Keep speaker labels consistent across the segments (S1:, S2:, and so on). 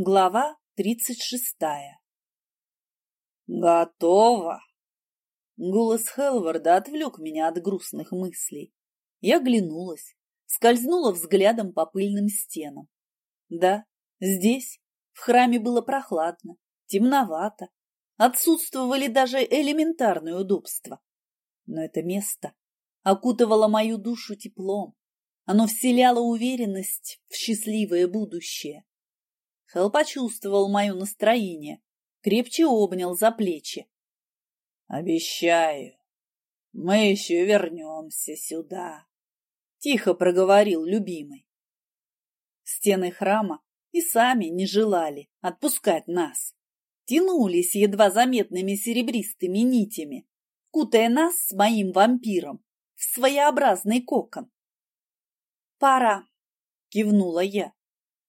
S1: Глава тридцать шестая
S2: «Готово!» Голос Хелварда отвлек меня от грустных мыслей. Я глянулась, скользнула взглядом по пыльным стенам. Да, здесь, в храме было прохладно, темновато, отсутствовали даже элементарные удобства. Но это место окутывало мою душу теплом. Оно вселяло уверенность в счастливое будущее. Хелл почувствовал мое настроение, крепче обнял за плечи. «Обещаю, мы еще вернемся сюда», — тихо проговорил любимый. Стены храма и сами не желали отпускать нас. Тянулись едва заметными серебристыми нитями, кутая нас с моим вампиром в своеобразный кокон. «Пора!» — кивнула я.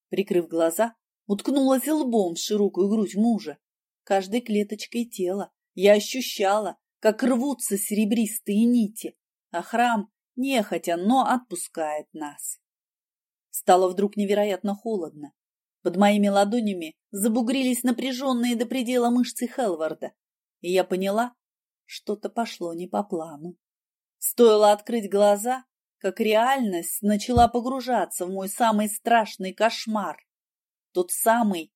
S2: Прикрыв глаза, уткнулась лбом в широкую грудь мужа. Каждой клеточкой тела я ощущала, как рвутся серебристые нити, а храм нехотя, но отпускает нас. Стало вдруг невероятно холодно. Под моими ладонями забугрились напряженные до предела мышцы Хелварда, и я поняла, что-то пошло не по плану. Стоило открыть глаза, как реальность начала погружаться в мой самый страшный кошмар тот самый,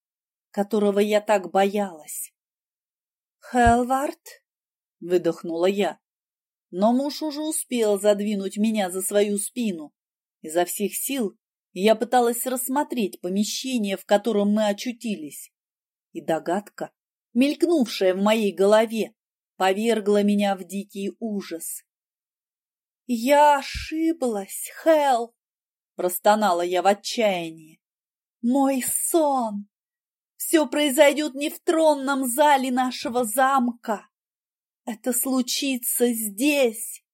S2: которого я так боялась.
S1: «Хелвард?»
S2: — выдохнула я. Но муж уже успел задвинуть меня за свою спину. Изо всех сил я пыталась рассмотреть помещение, в котором мы очутились. И догадка, мелькнувшая в моей голове, повергла меня в дикий ужас.
S1: «Я ошиблась, Хел!» — простонала я в отчаянии. Мой сон! Все произойдет не в тронном зале нашего замка. Это случится здесь.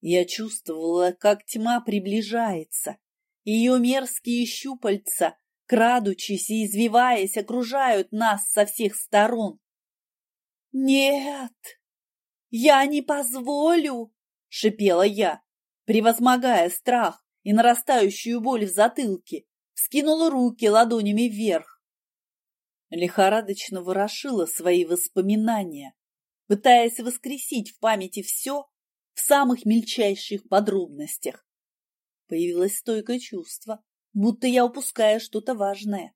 S2: Я чувствовала, как тьма приближается. Ее мерзкие щупальца, крадучись и извиваясь, окружают нас со всех сторон.
S1: «Нет, я не позволю!» — шипела я, превозмогая страх и нарастающую боль в затылке скинула руки ладонями вверх. Лихорадочно ворошила свои воспоминания, пытаясь воскресить в памяти все в самых мельчайших подробностях. Появилось стойкое чувство, будто я упускаю что-то важное.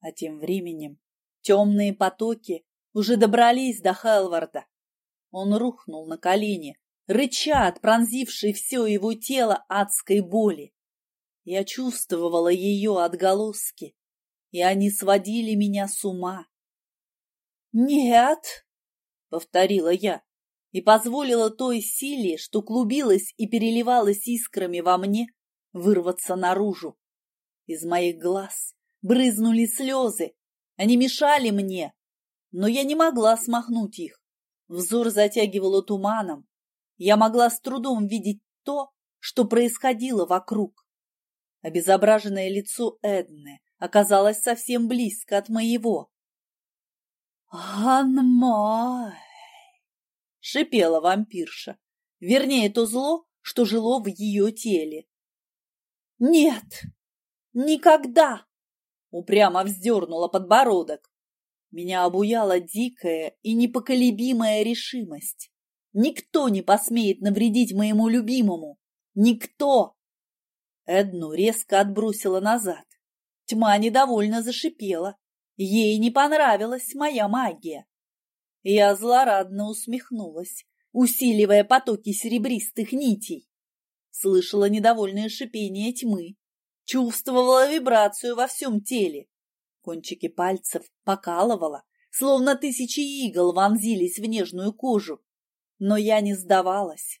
S1: А тем временем темные потоки уже добрались до Хелварда. Он рухнул на колени, рыча от пронзившей все его тело адской боли. Я чувствовала ее отголоски, и они сводили меня с ума. «Нет!»
S2: — повторила я и позволила той силе, что клубилась и переливалась искрами во мне, вырваться наружу. Из моих глаз брызнули слезы, они мешали мне, но я не могла смахнуть их. Взор затягивало туманом. Я могла с трудом видеть то, что происходило вокруг. Обезображенное лицо Эдны оказалось совсем близко от моего.
S1: «Анмай!»
S2: — шипела вампирша. Вернее, то зло, что жило в ее теле.
S1: «Нет! Никогда!»
S2: — упрямо вздернула подбородок. Меня обуяла дикая и непоколебимая решимость. Никто не посмеет навредить моему любимому. Никто! Эдну резко отбросила назад. Тьма недовольно зашипела. Ей не понравилась моя магия. Я злорадно усмехнулась, усиливая потоки серебристых нитей. Слышала недовольное шипение тьмы, чувствовала вибрацию во всем теле. Кончики пальцев покалывала, словно тысячи игл вонзились в нежную кожу. Но я не сдавалась.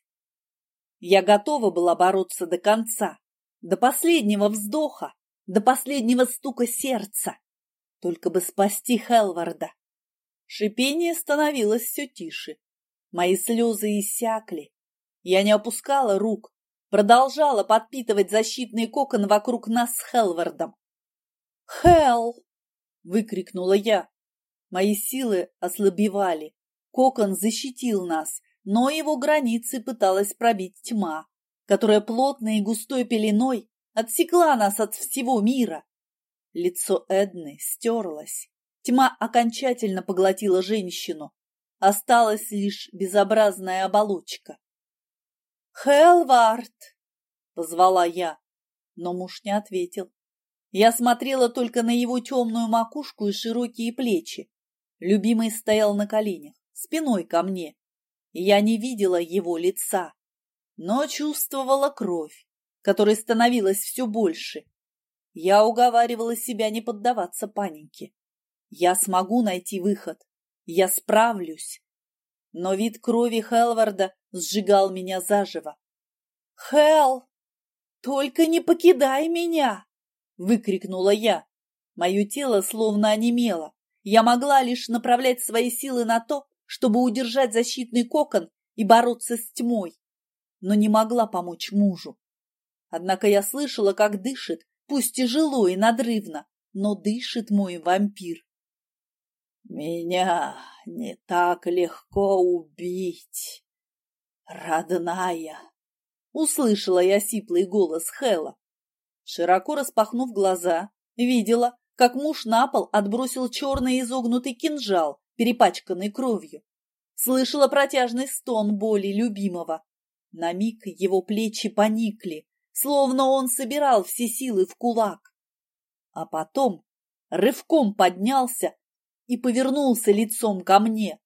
S2: Я готова была бороться до конца, до последнего вздоха, до последнего стука сердца, только бы спасти Хелварда. Шипение становилось все тише. Мои слезы иссякли. Я не опускала рук, продолжала подпитывать защитный кокон вокруг нас с Хелвардом.
S1: «Хелл!»
S2: — выкрикнула я. Мои силы ослабевали. Кокон защитил нас, но его границы пыталась пробить тьма которая плотной и густой пеленой отсекла нас от всего мира.
S1: Лицо Эдны стерлось. Тьма окончательно поглотила женщину. Осталась лишь безобразная оболочка. «Хелвард!» — позвала я, но муж не ответил. Я смотрела только на его темную макушку и широкие плечи. Любимый стоял на коленях, спиной ко мне. Я не видела его лица, но чувствовала кровь, которой становилось все больше. Я уговаривала себя не поддаваться панике. Я смогу найти выход. Я справлюсь. Но вид крови Хелварда сжигал меня заживо. «Хел, только не покидай меня!» — выкрикнула я. Мое тело словно онемело. Я могла лишь направлять свои силы на то, чтобы удержать защитный кокон и бороться с тьмой, но не могла помочь мужу. Однако я слышала, как дышит, пусть тяжело и надрывно, но дышит мой вампир. «Меня не так легко убить, родная!» Услышала я сиплый голос Хэла. Широко распахнув глаза, видела, как муж на пол отбросил черный изогнутый кинжал, перепачканный кровью. Слышала протяжный стон боли любимого. На миг его плечи поникли, словно он собирал все силы в кулак. А потом рывком поднялся и повернулся лицом ко мне.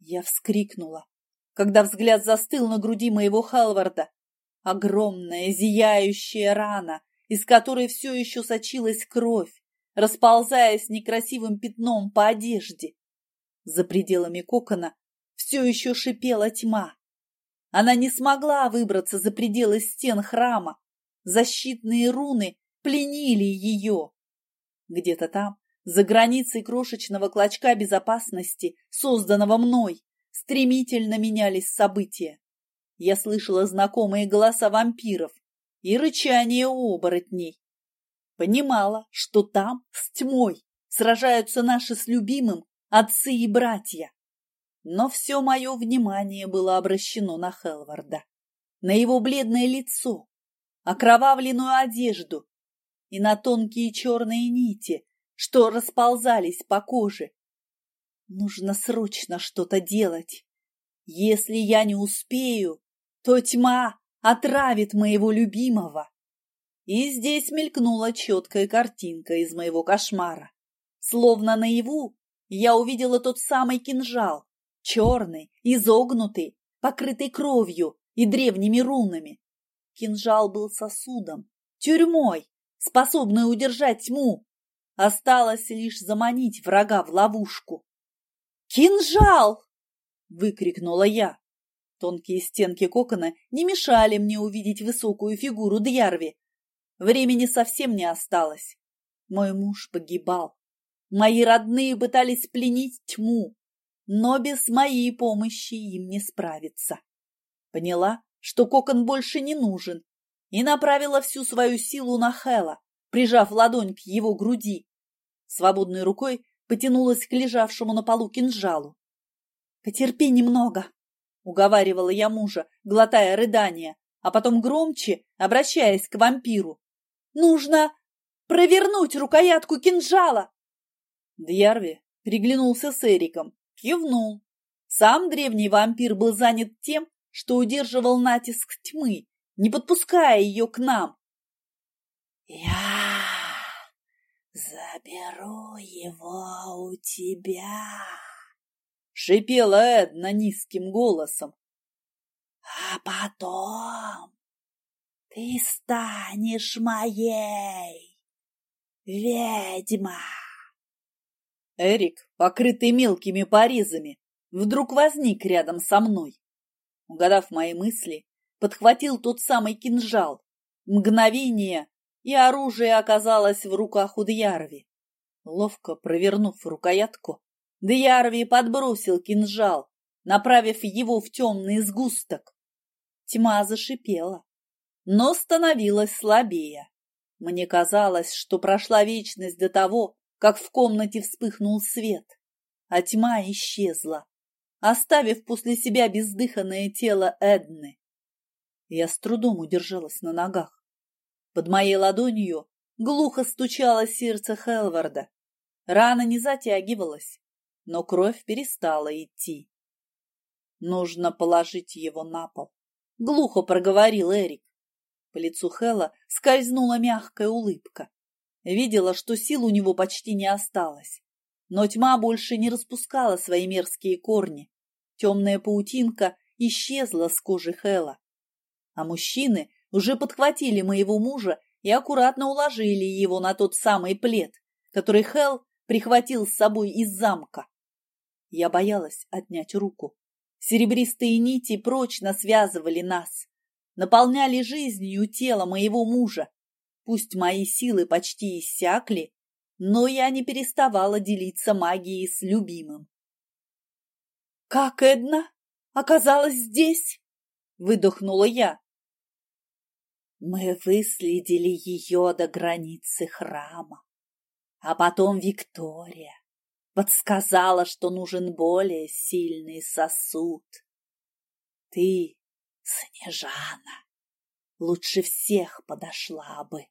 S1: Я вскрикнула, когда взгляд застыл на груди моего Халварда. Огромная зияющая рана, из которой все еще сочилась кровь, расползаясь некрасивым пятном по одежде. За пределами кокона все еще шипела тьма. Она не смогла выбраться за пределы стен храма. Защитные руны пленили ее. Где-то там, за границей крошечного клочка безопасности, созданного мной, стремительно менялись события. Я слышала знакомые голоса вампиров и рычание оборотней. Понимала, что там, с тьмой, сражаются наши с любимым отцы и братья. Но все мое внимание было обращено на Хелварда, на его бледное лицо, окровавленную одежду и на тонкие черные нити, что расползались по коже. Нужно срочно что-то делать. Если я не успею, то тьма отравит моего любимого. И здесь мелькнула четкая картинка из моего кошмара. Словно наяву я увидела тот самый кинжал, черный, изогнутый, покрытый кровью и древними рунами. Кинжал был сосудом, тюрьмой, способной удержать тьму. Осталось лишь заманить врага в ловушку. «Кинжал!» — выкрикнула я. Тонкие стенки кокона не мешали мне увидеть высокую фигуру Дьярви. Времени совсем не осталось. Мой муж погибал. Мои родные пытались пленить тьму, но без моей помощи им не справиться. Поняла, что кокон больше не нужен, и направила всю свою силу на Хэла, прижав ладонь к его груди. Свободной рукой потянулась к лежавшему на полу кинжалу. «Потерпи немного», — уговаривала я мужа, глотая рыдания, а потом громче, обращаясь к вампиру. «Нужно провернуть рукоятку кинжала!» Дьярви переглянулся с Эриком, кивнул. Сам древний вампир был занят тем, что удерживал натиск тьмы, не подпуская ее к нам. «Я заберу его у тебя!» — шипела Эдна низким голосом. «А потом ты станешь моей, ведьма!» Эрик, покрытый мелкими порезами, вдруг возник рядом со мной. Угадав мои мысли, подхватил тот самый кинжал. Мгновение, и оружие оказалось в руках у Дьярви. Ловко провернув рукоятку, Дьярви подбросил кинжал, направив его в темный сгусток. Тьма зашипела, но становилась слабее. Мне казалось, что прошла вечность до того, как в комнате вспыхнул свет, а тьма исчезла, оставив после себя бездыханное тело Эдны. Я с трудом удержалась на ногах. Под моей ладонью глухо стучало сердце Хелварда. Рана не затягивалась, но кровь перестала идти. Нужно положить его на пол. Глухо проговорил Эрик. По лицу Хела скользнула мягкая улыбка. Видела, что сил у него почти не осталось. Но тьма больше не распускала свои мерзкие корни. Темная паутинка исчезла с кожи Хела. А мужчины уже подхватили моего мужа и аккуратно уложили его на тот самый плед, который Хел прихватил с собой из замка. Я боялась отнять руку. Серебристые нити прочно связывали нас, наполняли жизнью тело моего мужа. Пусть мои силы почти иссякли, но я не переставала делиться магией с любимым. «Как Эдна оказалась здесь?» — выдохнула я. Мы выследили ее до границы храма, а потом Виктория подсказала, что нужен более сильный сосуд. Ты, Снежана, лучше всех подошла бы.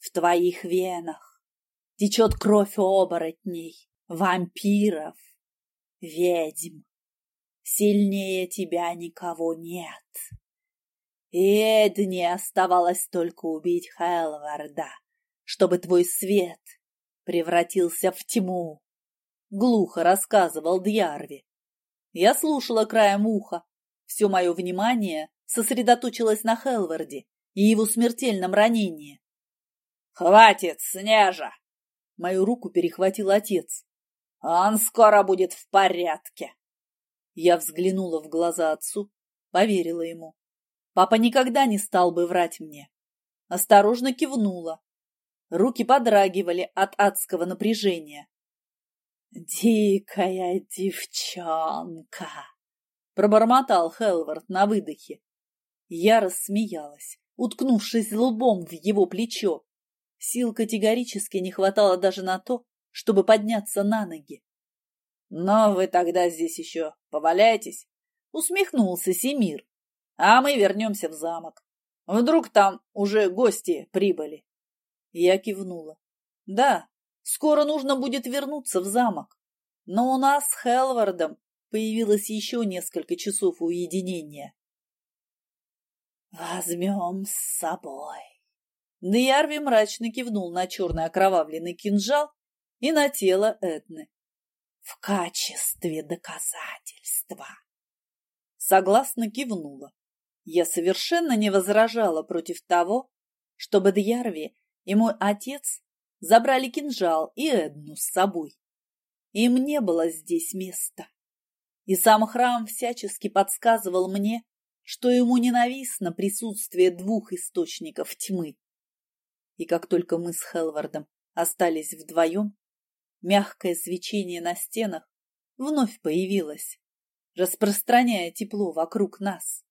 S1: В твоих венах течет кровь оборотней, вампиров, ведьм. Сильнее тебя никого нет. И Эдне оставалось только убить Хелварда, чтобы твой свет превратился в тьму глухо рассказывал Дьярви. Я слушала краем уха. Все мое внимание сосредоточилось на Хелварде и его смертельном ранении. «Хватит, Снежа!» Мою руку перехватил отец. «Он скоро будет в порядке!» Я взглянула в глаза отцу, поверила ему. Папа никогда не стал бы врать мне. Осторожно кивнула. Руки подрагивали от адского напряжения. «Дикая девчонка!» — пробормотал Хелвард на выдохе. Я рассмеялась, уткнувшись лбом в его плечо. Сил категорически не хватало даже на то, чтобы подняться на ноги. «Но вы тогда здесь еще поваляйтесь», — усмехнулся Семир. «А мы вернемся в замок. Вдруг там уже гости прибыли?» Я кивнула. «Да, Скоро нужно будет вернуться в замок. Но у нас с Хелвардом появилось еще несколько часов уединения. «Возьмем с собой». Дьярви мрачно кивнул на черный окровавленный кинжал и на тело Эдны. «В качестве доказательства». Согласно кивнула. Я совершенно не возражала против того, чтобы Дьярви и мой отец забрали кинжал и Эдну с собой. Им не было здесь места. И сам храм всячески подсказывал мне, что ему ненавистно присутствие двух источников тьмы. И как только мы с Хелвардом остались вдвоем, мягкое свечение на стенах вновь появилось, распространяя тепло вокруг нас.